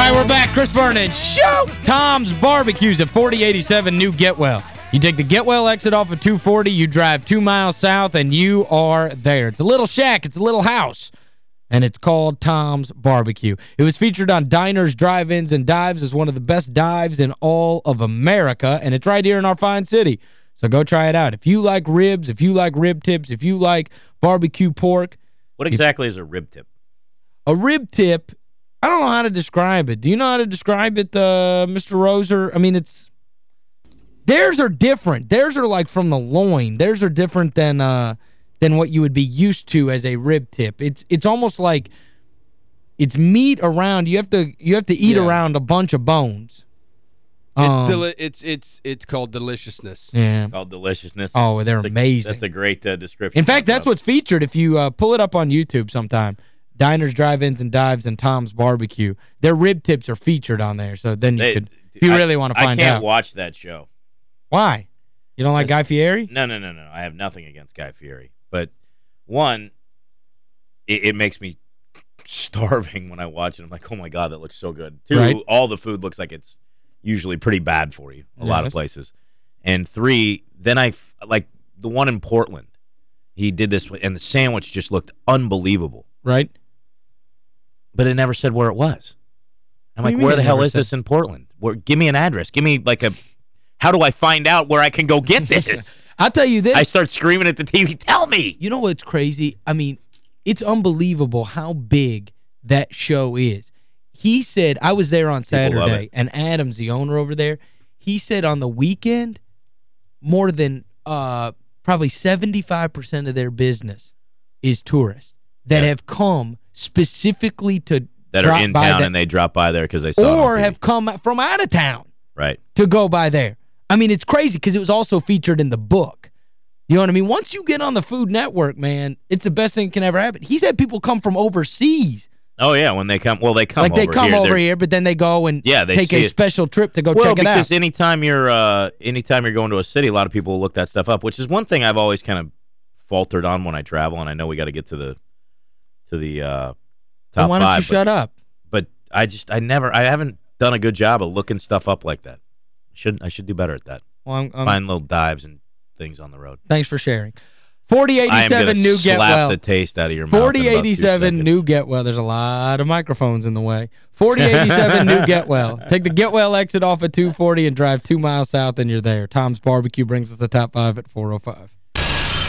right, we're back. Chris Vernon, show Tom's Barbecues at 4087 New Getwell. You take the Getwell exit off of 240, you drive two miles south, and you are there. It's a little shack. It's a little house. And it's called Tom's Barbecue. It was featured on Diners, Drive-Ins, and Dives as one of the best dives in all of America, and it's right here in our fine city. So go try it out. If you like ribs, if you like rib tips, if you like barbecue pork. What exactly is a rib tip? A rib tip, I don't know how to describe it. Do you know how to describe it, uh, Mr. Roser? I mean, it's... Theirs are different. Theirs are like from the loin. Theirs are different than uh than what you would be used to as a rib tip. It's it's almost like it's meat around. You have to you have to eat Yeah. around a bunch of bones. It's Um, deli it's it's it's called deliciousness. Yeah. It's Called deliciousness. Oh, they're That's a- amazing. That's a great uh, description. In fact, that's what's featured if you uh, pull it up on YouTube sometime. Diners, Drive-Ins, and Dives and Tom's Barbecue. Their rib tips are featured on there, so then you They- could, if you I- really want to find out. I can't out. watch that show. Why? You don't like Guy Fieri? No, no, no, no. I have nothing against Guy Fieri. But, one, it, it makes me starving when I watch it. I'm like, oh, my God, that looks so good. Two, Right. all the food looks like it's usually pretty bad for you, a lot of places. And three, then I, like, the one in Portland, he did this, and the sandwich just looked unbelievable. Right? But it never said where it was. I'm like, where the hell is said? this in Portland? Where, give me an address. Give me like a. How do I find out where I can go get this? I'll tell you this. I start screaming at the TV. Tell me. You know what's crazy? I mean, it's unbelievable how big that show is. He said, I was there on Saturday, and Adam's the owner over there. He said on the weekend, more than uh, probably 75% of their business is tourists that Yeah. have come specifically to That are in town that- and they drop by there because they saw or have come from out of town right. to go by there. I mean, it's crazy because it was also featured in the book. You know what I mean? Once you get on the Food Network, man, it's the best thing that can ever happen. He's had people come from overseas. Oh yeah, when they come, well they come like they over come here. over here, but then they go and Yeah, they take a it. special trip to go well, check it out. Well, because anytime you're uh anytime you're going to a city, a lot of people will look that stuff up, which is one thing I've always kind of faltered on when I travel, and I know we got to get to the to the uh top why don't five. you shut up? but, but I just I never I haven't done a good job of looking stuff up like that. Shouldn't I should do better at that. Well, I'm, I'm- Find little dives and things on the road. thanks for sharing. I am 4087 gonna New slap Getwell. the taste out of your mouth. in about two 4087 seconds. New Getwell. There's a lot of microphones in the way. 4087 New Getwell. Take the Getwell exit off at 240 and drive two miles south and you're there. Tom's Barbecue brings us the top five at 405.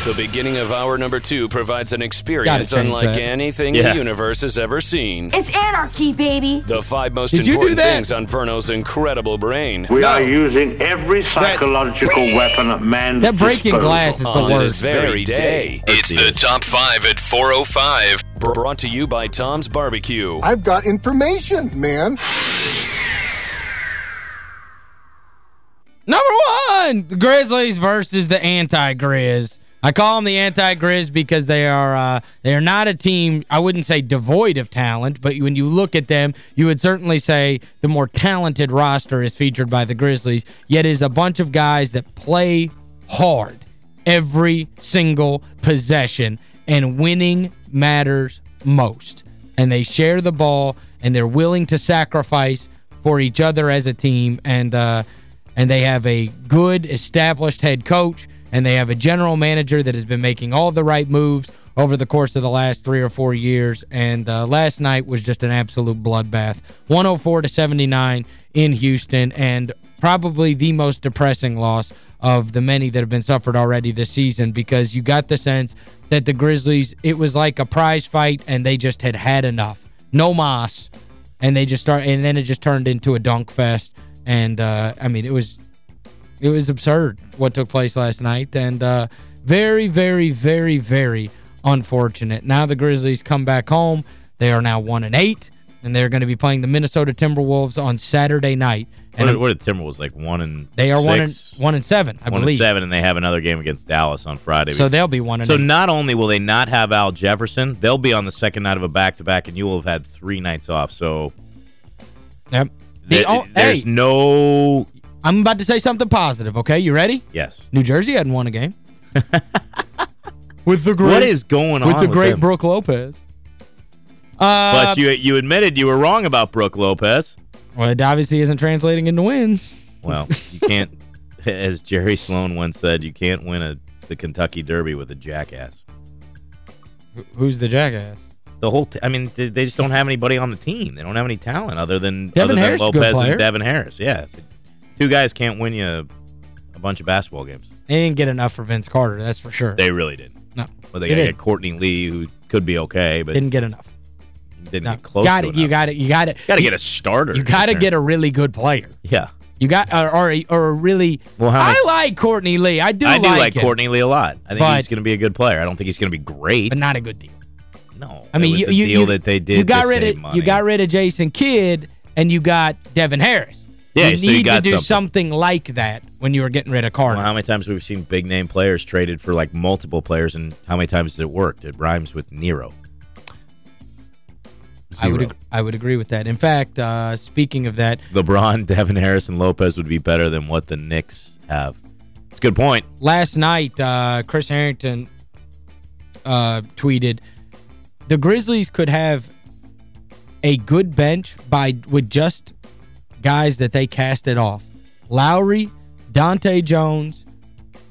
The beginning of hour number two provides an experience unlike that. anything Yeah. the universe has ever seen. It's anarchy, baby. The five most Did important things on Verno's incredible brain. We are using every psychological weapon at man's That breaking disposal. glass is the on this very day. It's the top five at 405. Brought to you by Tom's Barbecue. I've got information, man. Number one, the Grizzlies versus the anti-Grizz. I call them the anti-Grizz because they are uh, they are not a team, I wouldn't say devoid of talent, but when you look at them, you would certainly say the more talented roster is featured by the Grizzlies, yet is a bunch of guys that play hard every single possession, and winning matters most. And they share the ball, and they're willing to sacrifice for each other as a team, and uh, and they have a good, established head coach, and they have a general manager that has been making all the right moves over the course of the last three or four years, and uh, last night was just an absolute bloodbath. 104 to 79 in Houston, and probably the most depressing loss of the many that have been suffered already this season because you got the sense that the Grizzlies, it was like a prize fight, and they just had had enough. No moss, and they just start and then it just turned into a dunk fest and uh I mean it was it was absurd what took place last night and uh very very very very unfortunate. Now the Grizzlies come back home. They are now 1 and 8 and they're going to be playing the Minnesota Timberwolves on Saturday night. What And are, what are the Timberwolves like one and they are 1 and, one and 7, I one believe. and seven, and they have another game against Dallas on Friday. So they'll be 1 and So 8. not only will they not have Al Jefferson, they'll be on the second night of a back-to-back, and you will have had three nights off. So Yep. The there's hey, no... I'm about to say something positive, okay? You ready? Yes. New Jersey hadn't won a game. with the great What is going on with the great them? Brooke Lopez. Uh, But you you admitted you were wrong about Brooke Lopez. well, it obviously isn't translating into wins. Well, you can't, as Jerry Sloan once said, you can't win a the Kentucky Derby with a jackass. Who's the jackass? The whole, I mean, they, they just don't have anybody on the team. They don't have any talent other than Devin other Harris is a than Lopez and Devin Harris. Yeah, two guys can't win you a, a bunch of basketball games. They didn't get enough for Vince Carter, that's for sure. They really didn't. no, Well, they They got to get Courtney Lee, who could be okay, but didn't get enough. didn't No. get close. got to it. You got it. You got it. Got to get a starter. You got to get a really good player. yeah. You got or or a, or a really Well, how many- I like Courtney Lee. I do I do like, like him, Courtney Lee a lot. I think But- he's going to be a good player. I don't think he's going to be great. but not a good deal. no, I mean, you you, deal you, that they did you got rid of money. you got rid of Jason Kidd and you got Devin Harris. Yeah, you so you need to do something. something. like that when you were getting rid of Carter. Well, how many times have we seen big name players traded for like multiple players, and how many times did it work? It rhymes with Nero. I would Zero. I would agree with that. In fact, uh, speaking of that, LeBron, Devin Harris, and Lopez would be better than what the Knicks have. It's a good point. last night uh, Chris Herrington uh, tweeted the Grizzlies could have a good bench by with just guys that they casted off. Lowry, Dahntay Jones,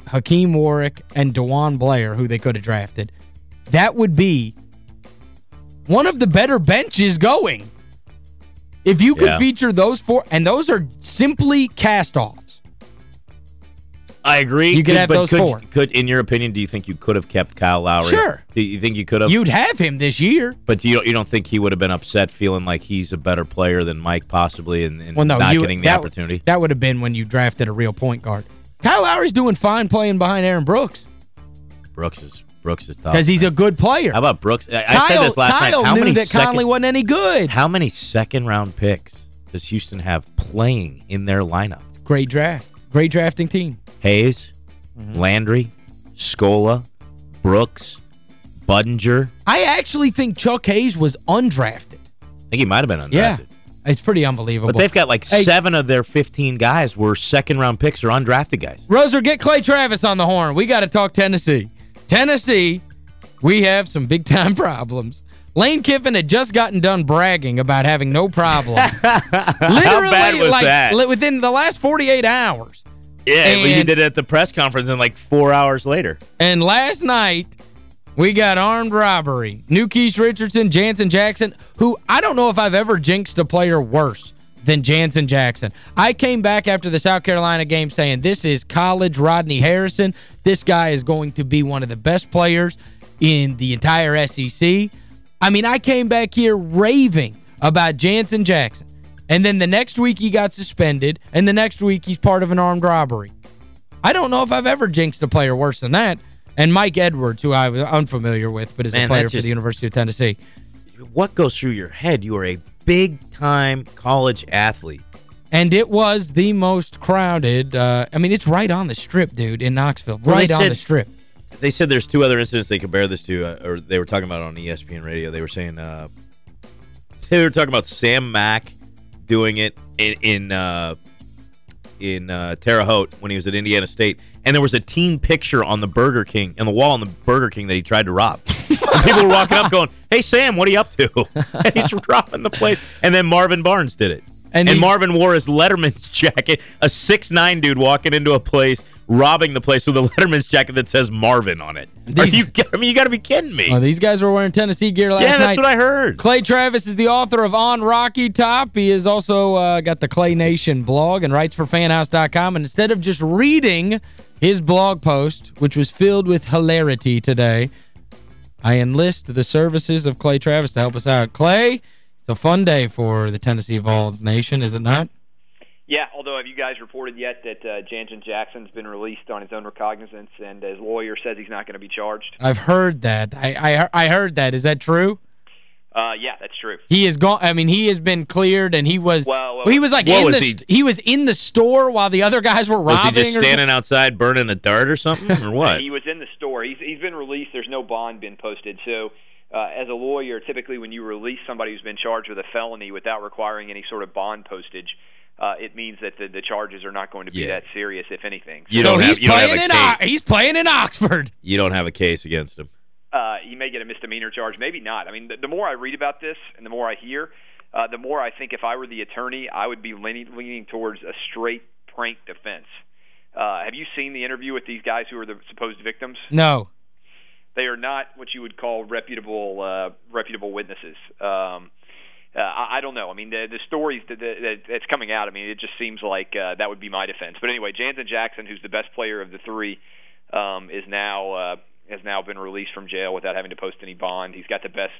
Hakim Warrick, and DeJuan Blair, who they could have drafted. That would be one of the better benches going. If you could Yeah. feature those four, and those are simply cast-offs. I agree. You could have but those could, four. Could, in your opinion, do you think you could have kept Kyle Lowry? Sure. Do you think you could have? You'd have him this year. But you don't, you don't think he would have been upset feeling like he's a better player than Mike possibly and, and Well, no, not you, getting the that, opportunity? That would have been when you drafted a real point guard. Kyle Lowry's doing fine playing behind Aaron Brooks Brooks is Brooks is tough. because he's man. a good player. How about Brooks? I, I said this last Kyle night. How knew many that second, Conley wasn't any good. How many second round picks does Houston have playing in their lineup? Great draft. Great drafting team. Hayes, Mm-hmm. Landry, Scola, Brooks, Budinger. I actually think Chuck Hayes was undrafted. I think he might have been undrafted. Yeah. It's pretty unbelievable. But they've got like Hey. seven of their 15 guys were second round picks or undrafted guys. Roser, get Clay Travis on the horn. We got to talk Tennessee. Tennessee, we have some big-time problems. Lane Kiffin had just gotten done bragging about having no problem. Literally, How bad was like, that? within the last 48 hours. Yeah, but he did it at the press conference and like four hours later. And last night, we got armed robbery. New Keith Richardson, Janzen Jackson, who I don't know if I've ever jinxed a player worse than Janzen Jackson. I came back after the South Carolina game saying, this is college Rodney Harrison. This guy is going to be one of the best players in the entire SEC. I mean, I came back here raving about Janzen Jackson. And then the next week he got suspended, and the next week he's part of an armed robbery. I don't know if I've ever jinxed a player worse than that. And Mike Edwards, who I was unfamiliar with, but is Man, a player that for the University of Tennessee. What goes through your head? You are a big-time college athlete. And it was the most crowded. Uh, I mean, it's right on the strip, dude, in Knoxville. Well, right they on the strip. They said there's two other incidents they compare this to, uh, or they were talking about on ESPN radio. They were saying uh, they were talking about Sam Mack doing it in in uh, in uh, Terre Haute when he was at Indiana State, and there was a team picture on the Burger King on the wall on the Burger King that he tried to rob. and people were walking up going, "Hey Sam, what are you up to?" and he's robbing the place. And then Marvin Barnes did it. And And, Marvin wore his Letterman's jacket, a six nine dude walking into a place, robbing the place with a Letterman's jacket that says Marvin on it. These- you? I mean, you got to be kidding me. Oh, these guys were wearing Tennessee gear last night. yeah, night. that's what I heard. Clay Travis is the author of On Rocky Top. He has also uh, got the Clay Nation blog and writes for fanhouse.com. And instead of just reading his blog post, which was filled with hilarity today, I enlist the services of Clay Travis to help us out. Clay, it's a fun day for the Tennessee Vols Nation, is it not? Yeah, although have you guys reported yet that uh, Janzen Jackson's been released on his own recognizance and his lawyer says he's not going to be charged? I've heard that. I, I I heard that. Is that true? Uh, yeah, that's true. He is gone. I mean, he has been cleared, and he was Well, well, he was like in was the he- he was in the store while the other guys were robbing. Was he just standing outside burning a dart or something, or what? He was in the store. He's he's been released. There's no bond been posted. So, uh, as a lawyer, typically when you release somebody who's been charged with a felony without requiring any sort of bond postage, uh, it means that the, the charges are not going to be Yeah. that serious, if anything. You don't he's have you don't playing have in a O- case. he's playing in Oxford. You don't have a case against him. Uh, he may get a misdemeanor charge, maybe not. I mean, the, the more I read about this and the more I hear, uh, the more I think if I were the attorney, I would be leaning, leaning towards a straight prank defense. Uh, have you seen the interview with these guys who are the supposed victims? No. They are not what you would call reputable uh, reputable witnesses. Um, uh, I, I don't know. I mean, the the stories that, that that's coming out. I mean, it just seems like uh, that would be my defense. But anyway, Janzen Jackson, who's the best player of the three, um, is now uh, has now been released from jail without having to post any bond. He's got the best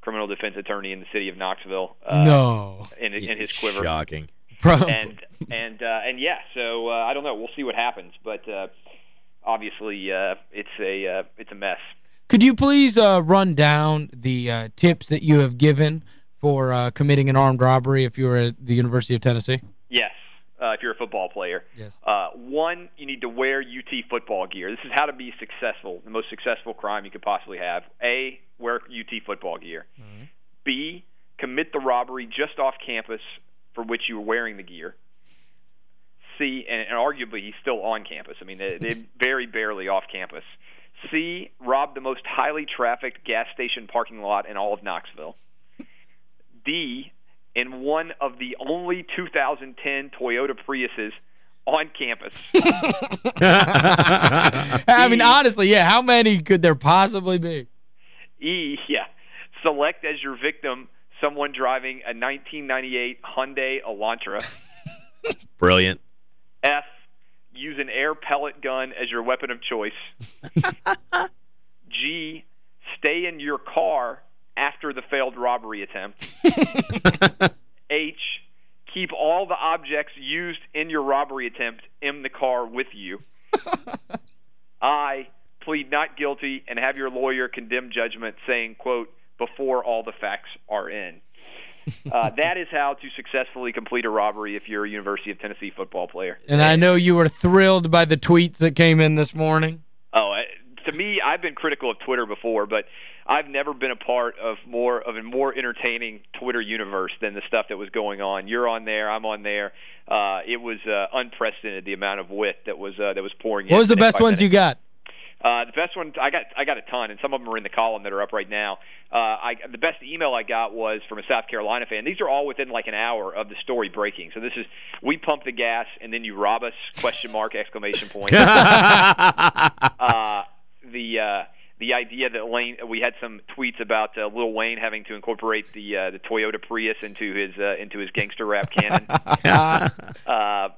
criminal defense attorney in the city of Knoxville. Uh, no. In, in his quiver. Shocking. and and uh, and yeah, so uh, I don't know. We'll see what happens, but uh, obviously uh, it's a uh, it's a mess. Could you please uh, run down the uh, tips that you have given for uh, committing an armed robbery if you were at the University of Tennessee? Yes, uh, if you're a football player. Yes. Uh, one, you need to wear UT football gear. This is how to be successful, the most successful crime you could possibly have. A, wear UT football gear. B, commit the robbery just off campus for which you were wearing the gear. C, and, and arguably he's still on campus. I mean, they, they're very barely off campus. C, rob the most highly trafficked gas station parking lot in all of Knoxville. D, in one of the only 2010 Toyota Priuses on campus. I mean, honestly, yeah, how many could there possibly be? E, yeah, select as your victim someone driving a 1998 Hyundai Elantra. Brilliant. F, use an air pellet gun as your weapon of choice. G, stay in your car after the failed robbery attempt. H, keep all the objects used in your robbery attempt in the car with you. I, plead not guilty and have your lawyer condemn judgment saying, quote, before all the facts are in. Uh, that is how to successfully complete a robbery if you're a University of Tennessee football player. And I know you were thrilled by the tweets that came in this morning. Oh, to me, I've been critical of Twitter before, but I've never been a part of more of a more entertaining Twitter universe than the stuff that was going on. You're on there, I'm on there. Uh, it was uh, unprecedented the amount of wit that was uh, that was pouring in. What was the best ones minute. you got? Uh, the best one I got I got a ton, and some of them are in the column that are up right now. Uh, I the best email I got was from a South Carolina fan. These are all within like an hour of the story breaking. So this is we pump the gas and then you rob us? Question mark exclamation point. uh, the uh, the idea that Lane we had some tweets about uh, Lil Wayne having to incorporate the uh, the Toyota Prius into his uh, into his gangster rap canon. uh,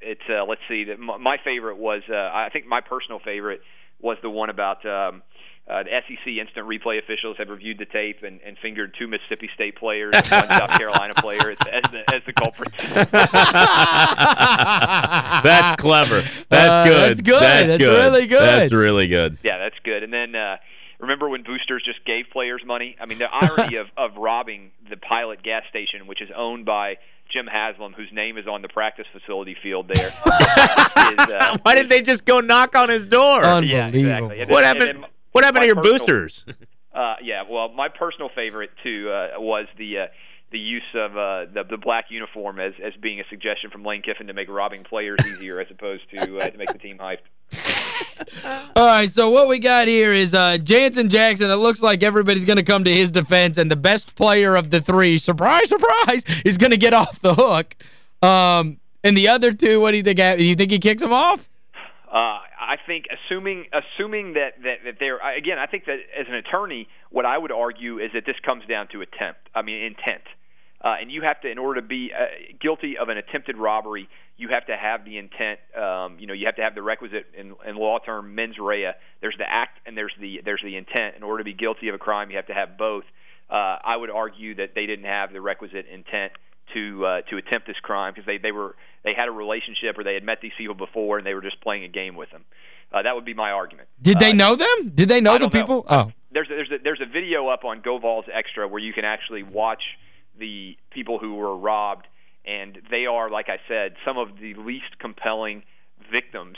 it's uh, let's see. my favorite was uh, I think my personal favorite was the one about um, uh, the SEC instant replay officials have reviewed the tape and, and fingered two Mississippi State players and one South Carolina player as, as the as the culprits. That's clever. That's Uh, good. that's good. That's really good. That's really good. Yeah, that's good. And then uh, remember when boosters just gave players money? I mean, the irony of, of robbing the Pilot gas station, which is owned by Jim Haslam, whose name is on the practice facility field there. is, uh, Why didn't they just go knock on his door? yeah, Unbelievable. exactly. And what happened? Then what happened my to your personal- boosters? Uh, yeah, well, my personal favorite too uh, was the uh, the use of uh, the the black uniform as as being a suggestion from Lane Kiffin to make robbing players easier as opposed to uh, to make the team hyped. All right, so what we got here is uh, Janzen Jackson. It looks like everybody's going to come to his defense, and the best player of the three, surprise, surprise, is going to get off the hook. Um, and the other two, what do you think? Do you think he kicks them off? Uh, I think assuming assuming that that, that they're I- again, I think that as an attorney, what I would argue is that this comes down to attempt. I mean intent. Uh, and you have to, in order to be uh, guilty of an attempted robbery, you have to have the intent. Um, you know, you have to have the requisite, in, in law term, mens rea. There's the act and there's the there's the intent. In order to be guilty of a crime, you have to have both. Uh, I would argue that they didn't have the requisite intent to uh, to attempt this crime because they they were they had a relationship or they had met these people before and they were just playing a game with them. Uh, that would be my argument. Did they Uh, know them? Did they know the don't know. people? Oh. there's a, there's a, there's a video up on GoVols Extra where you can actually watch the people who were robbed, and they are, like I said, some of the least compelling victims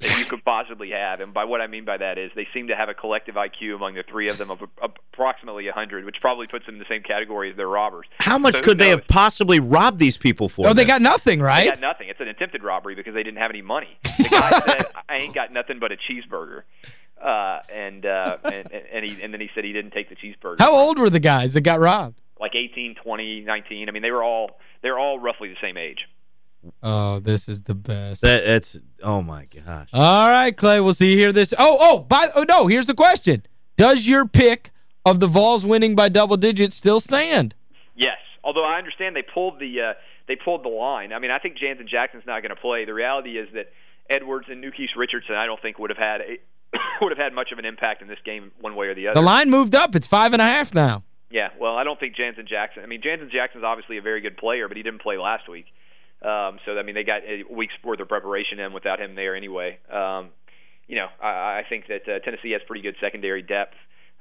that you could possibly have. And by what I mean by that is they seem to have a collective IQ among the three of them of approximately 100, which probably puts them in the same category as their robbers. How much So who could they have possibly robbed these people for? Oh, they got nothing, They right? got nothing. It's an attempted robbery because they didn't have any money. The guy said, "I ain't got nothing but a cheeseburger." Uh, and, uh, and and he and then he said he didn't take the cheeseburger. How old were the guys that got robbed? Like 18, 20, 19. I mean, they were all they're all roughly the same age. Oh, this is the best. That, that's oh my gosh. All right, Clay, we'll see you here this. Oh, oh, by oh no, here's the question. Does your pick of the Vols winning by double digits still stand? Yes, although I understand they pulled the uh, they pulled the line. I mean, I think Janzen Jackson's not going to play. The reality is that Edwards and Nu'Keese Richardson, I don't think would have had a, would have had much of an impact in this game one way or the other. The line moved up. It's five and a half now. Yeah, well, I don't think Janzen Jackson. I mean, Janzen Jackson's obviously a very good player, but he didn't play last week. Um, so I mean, they got a week's worth of preparation in without him there anyway. Um, you know, I, I think that uh, Tennessee has pretty good secondary depth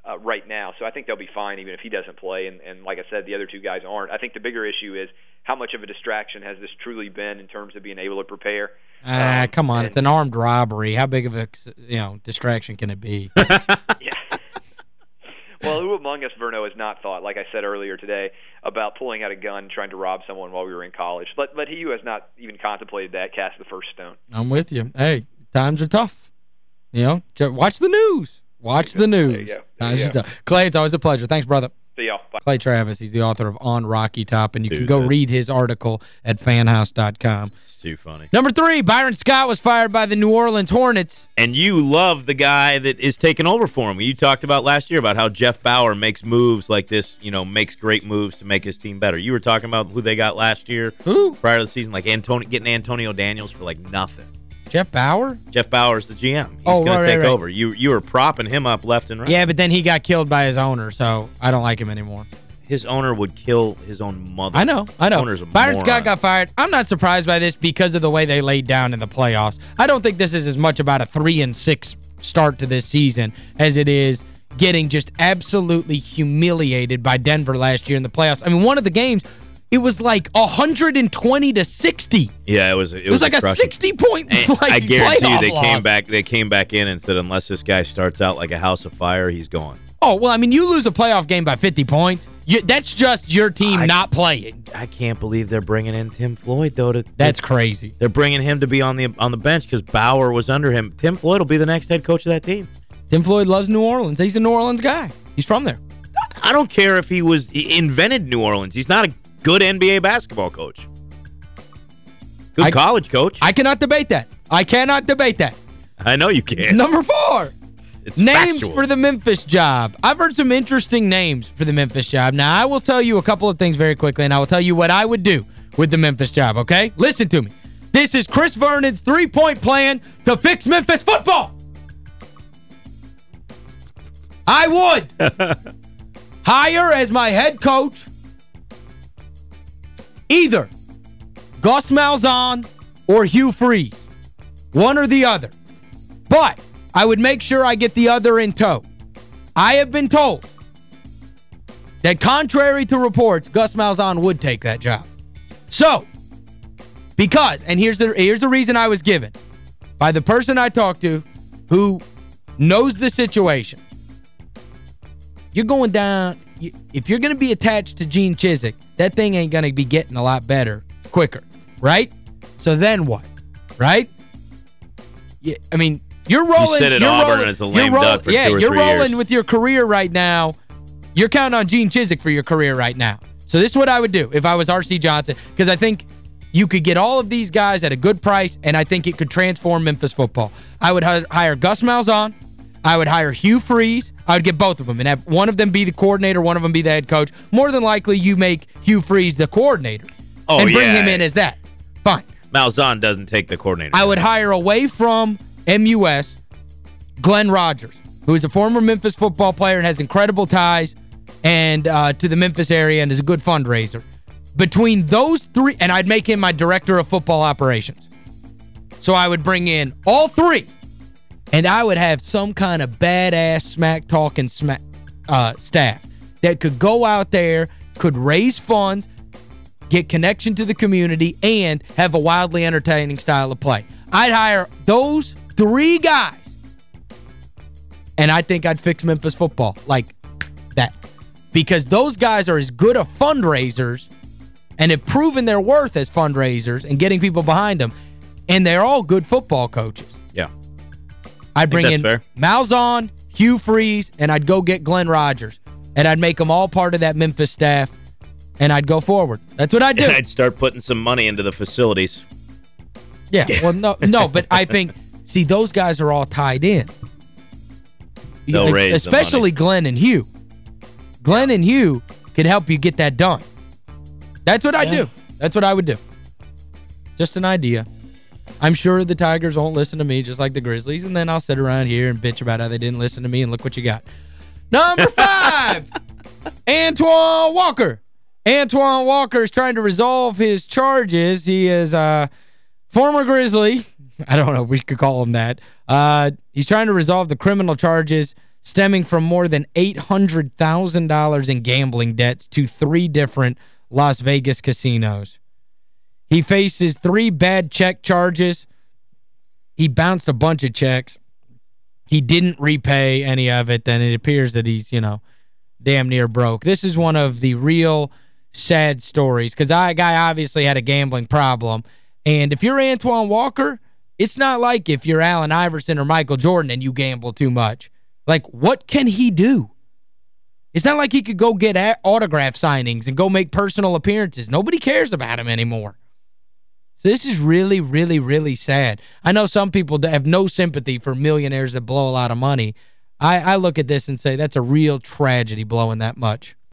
uh, right now, so I think they'll be fine even if he doesn't play. And, and like I said, the other two guys aren't. I think the bigger issue is how much of a distraction has this truly been in terms of being able to prepare. Ah, Um, come on. and- It's an armed robbery. How big of a, you know, distraction can it be? yeah. Well, who among us, Verno, has not thought, like I said earlier today, about pulling out a gun trying to rob someone while we were in college? But let he who has not even contemplated that cast the first stone. I'm with you. Hey, times are tough. You know, watch the news. Watch the news. you go. There Times are tough. Clay, it's always a pleasure. Thanks, brother. See y'all. Clay Travis, he's the author of On Rocky Top, and you can go read his article at fanhouse.com. It's too funny. Number three, Byron Scott was fired by the New Orleans Hornets. And you love the guy that is taking over for him. You talked about last year about how Jeff Bower makes moves like this, you know, makes great moves to make his team better. You were talking about who they got last year prior to the season, like Antonio, getting Antonio Daniels for like nothing. Jeff Bower? Jeff Bower's the GM. He's Oh, going right, to right, take right. over. You you were propping him up left and right. Yeah, but then he got killed by his owner, so I don't like him anymore. His owner would kill his own mother. I know, I know. Owner's a Byron moron. Scott got fired. I'm not surprised by this because of the way they laid down in the playoffs. I don't think this is as much about a 3 and 6 start to this season as it is getting just absolutely humiliated by Denver last year in the playoffs. I mean, one of the games it was like 120 to 60. Yeah, it was it, It was, like a crushing. 60 point like I guarantee you they came back they came back in and said unless this guy starts out like a house of fire, he's gone. Oh, well, I mean, you lose a playoff game by 50 points. You, that's just your team I- not playing. I can't believe they're bringing in Tim Floyd though to That's crazy. They're bringing him to be on the on the bench because Bower was under him. Tim Floyd will be the next head coach of that team. Tim Floyd loves New Orleans. He's a New Orleans guy. He's from there. I don't care if he was he invented New Orleans. He's not a good NBA basketball coach. Good I- college coach. I, cannot debate that. I cannot debate that. I know you can. Number four. It's Names factual. for the Memphis job. I've heard some interesting names for the Memphis job. Now, I will tell you a couple of things very quickly, and I will tell you what I would do with the Memphis job, okay? Listen to me. This is Chris Vernon's three-point plan to fix Memphis football. I would hire as my head coach either Gus Malzahn or Hugh Freeze. One or the other. But I would make sure I get the other in tow. I have been told that contrary to reports, Gus Malzahn would take that job. So, because, and here's the here's the reason I was given by the person I talked to who knows the situation. You're going down, you, if you're going to be attached to Gene Chizik, that thing ain't going to be getting a lot better quicker, right? So then what? Right? Yeah, I mean, you're rolling. You sit at Auburn rolling, as a lame duck for Yeah, two or you're three rolling years. with your career right now. You're counting on Gene Chizik for your career right now. So this is what I would do if I was R.C. Johnson because I think you could get all of these guys at a good price and I think it could transform Memphis football. I would hire Gus Malzahn. I would hire Hugh Freeze. I would get both of them and have one of them be the coordinator, one of them be the head coach. More than likely, you make Hugh Freeze the coordinator Oh, and bring yeah. him in as that. Fine. Malzahn doesn't take the coordinator. I would hire away from MUS Glenn Rogers, who is a former Memphis football player and has incredible ties and uh, to the Memphis area and is a good fundraiser. Between those three, and I'd make him my director of football operations. So I would bring in all three, and I would have some kind of badass smack-talking smack uh, staff that could go out there, could raise funds, get connection to the community, and have a wildly entertaining style of play. I'd hire those three guys, and I think I'd fix Memphis football like that. Because those guys are as good of fundraisers and have proven their worth as fundraisers and getting people behind them, and they're all good football coaches. Yeah. I'd bring in fair. Malzahn, Hugh Freeze, and I'd go get Glenn Rogers. And I'd make them all part of that Memphis staff, and I'd go forward. That's what I'd do. And I'd start putting some money into the facilities. Yeah, well, no, no, but I think, see, those guys are all tied in. They'll Like, raise Especially money. Glenn and Hugh. Glenn and Hugh could help you get that done. That's what I'd do. That's what I would do. Just an idea. I'm sure the Tigers won't listen to me just like the Grizzlies, and then I'll sit around here and bitch about how they didn't listen to me, and look what you got. Number five, Antoine Walker. Antoine Walker is trying to resolve his charges. He is a former Grizzly. I don't know if we could call him that. Uh, he's trying to resolve the criminal charges stemming from more than $800,000 in gambling debts to three different Las Vegas casinos. He faces three bad check charges. He bounced a bunch of checks. He didn't repay any of it. Then it appears that he's, you know, damn near broke. This is one of the real sad stories because that guy obviously had a gambling problem. And if you're Antoine Walker, it's not like if you're Allen Iverson or Michael Jordan and you gamble too much. Like, what can he do? It's not like he could go get autograph signings and go make personal appearances. Nobody cares about him anymore. So this is really, really, really sad. I know some people have no sympathy for millionaires that blow a lot of money. I, I look at this and say that's a real tragedy blowing that much.